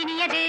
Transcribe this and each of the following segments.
இனியது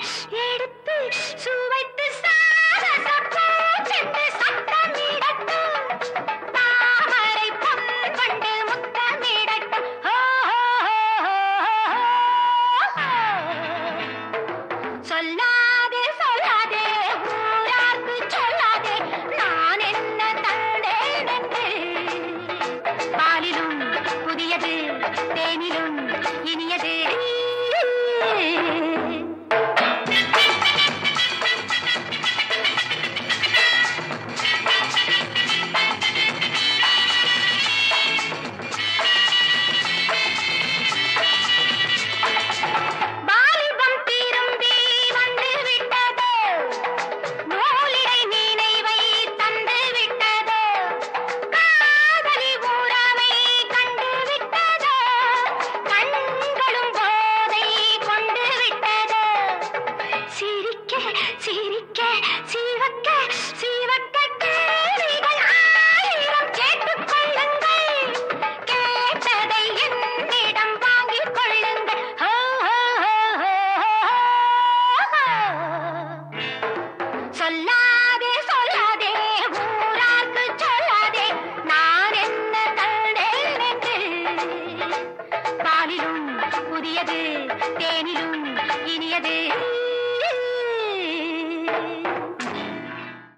Yay! பாலிலும் புதியது தேனிலும் இனியது.